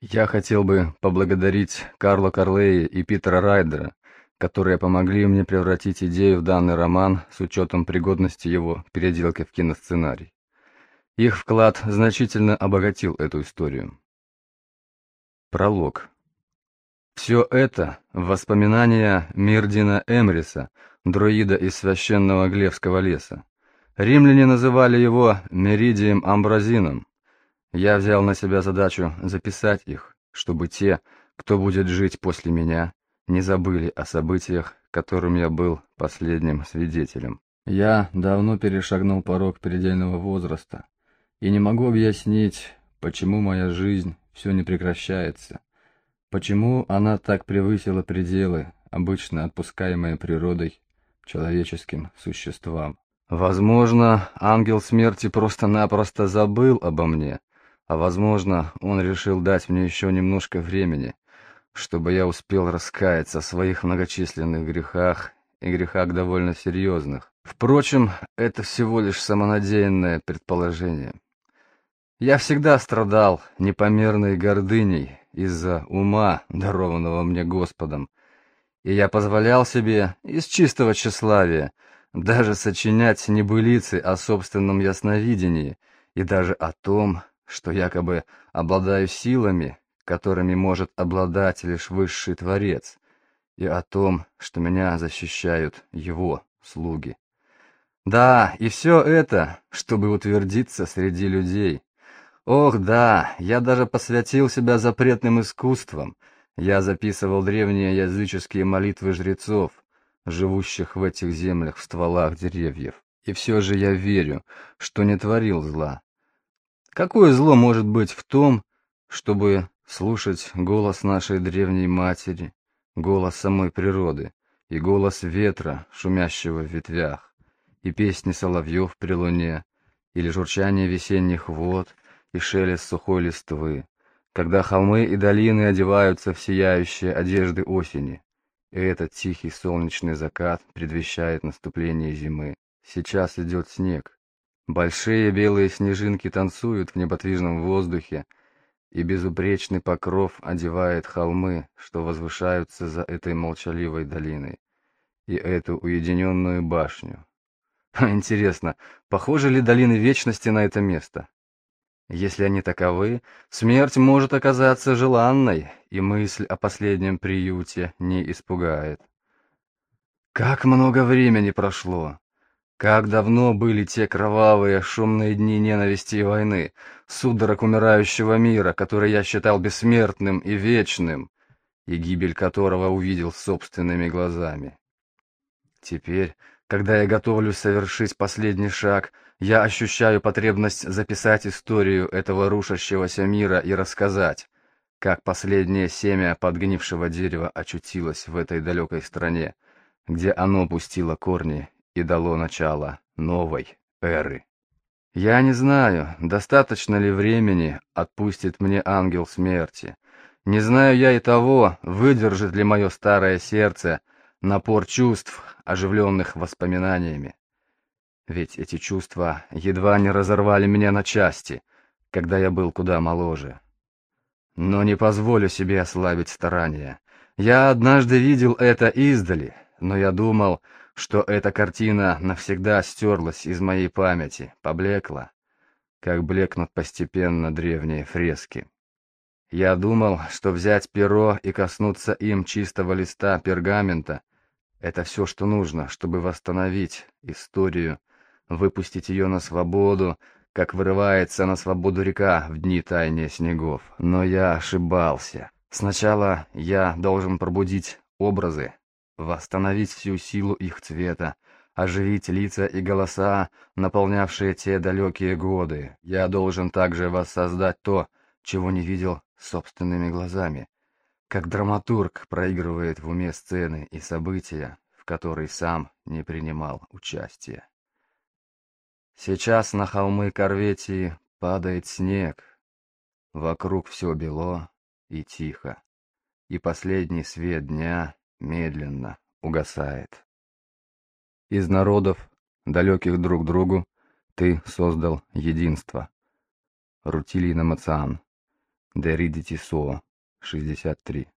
Я хотел бы поблагодарить Карла Карлея и Питера Райдера, которые помогли мне превратить идею в данный роман с учетом пригодности его к переделке в киносценарий. Их вклад значительно обогатил эту историю. Пролог. Все это — воспоминания Мирдина Эмриса, друида из священного Глевского леса. Римляне называли его Меридием Амбразином, я взял на себя задачу записать их, чтобы те, кто будет жить после меня, не забыли о событиях, которым я был последним свидетелем. Я давно перешагнул порог предельного возраста и не могу объяснить, почему моя жизнь все не прекращается, почему она так превысила пределы, обычно отпускаемые природой человеческим существам. Возможно, ангел смерти просто-напросто забыл обо мне, а возможно, он решил дать мне еще немножко времени, чтобы я успел раскаяться в своих многочисленных грехах и грехах довольно серьезных. Впрочем, это всего лишь самонадеянное предположение. Я всегда страдал непомерной гордыней из-за ума, дарованного мне Господом, и я позволял себе из чистого тщеславия даже сочинять небылицы о собственном ясновидении и даже о том, что якобы обладаю силами, которыми может обладать лишь высший Творец, и о том, что меня защищают его слуги. Да, и все это, чтобы утвердиться среди людей. Ох, да, я даже посвятил себя запретным искусствам. Я записывал древние языческие молитвы жрецов, живущих в этих землях в стволах деревьев. И все же я верю, что не творил зла, Какое зло может быть в том, чтобы слушать голос нашей древней матери, голос самой природы и голос ветра, шумящего в ветвях, и песни соловьев при луне, или журчание весенних вод и шелест сухой листвы, когда холмы и долины одеваются в сияющие одежды осени, и этот тихий солнечный закат предвещает наступление зимы. Сейчас идет снег, Большие белые снежинки танцуют в неподвижном воздухе, и безупречный покров одевает холмы, что возвышаются за этой молчаливой долиной, и эту уединенную башню. Интересно, похожи ли долины вечности на это место? Если они таковы, смерть может оказаться желанной, и мысль о последнем приюте не испугает. Как много времени прошло! Как давно были те кровавые, шумные дни ненависти и войны, судорог умирающего мира, который я считал бессмертным и вечным, и гибель которого увидел собственными глазами. Теперь, когда я готовлюсь совершить последний шаг, я ощущаю потребность записать историю этого рушащегося мира и рассказать, как последнее семя подгнившего дерева очутилось в этой далекой стране, где оно пустило корни и дало начало новой эры. Я не знаю, достаточно ли времени отпустит мне ангел смерти. Не знаю я и того, выдержит ли мое старое сердце напор чувств, оживленных воспоминаниями. Ведь эти чувства едва не разорвали меня на части, когда я был куда моложе. Но не позволю себе ослабить старания. Я однажды видел это издали, но я думал, что эта картина навсегда стерлась из моей памяти, поблекла, как блекнут постепенно древние фрески. Я думал, что взять перо и коснуться им чистого листа пергамента — это все, что нужно, чтобы восстановить историю, выпустить ее на свободу, как вырывается на свободу река в дни таяния снегов. Но я ошибался. Сначала я должен пробудить образы, восстановить всю силу их цвета, оживить лица и голоса, наполнявшие те далекие годы. Я должен также воссоздать то, чего не видел собственными глазами, как драматург проигрывает в уме сцены и события, в которые сам не принимал участия. Сейчас на холмы Корветии падает снег, вокруг все бело и тихо, и последний свет дня медленно угасает. Из народов, далеких друг другу, ты создал единство. Рутилий Намациан. Деридити Соа, 63.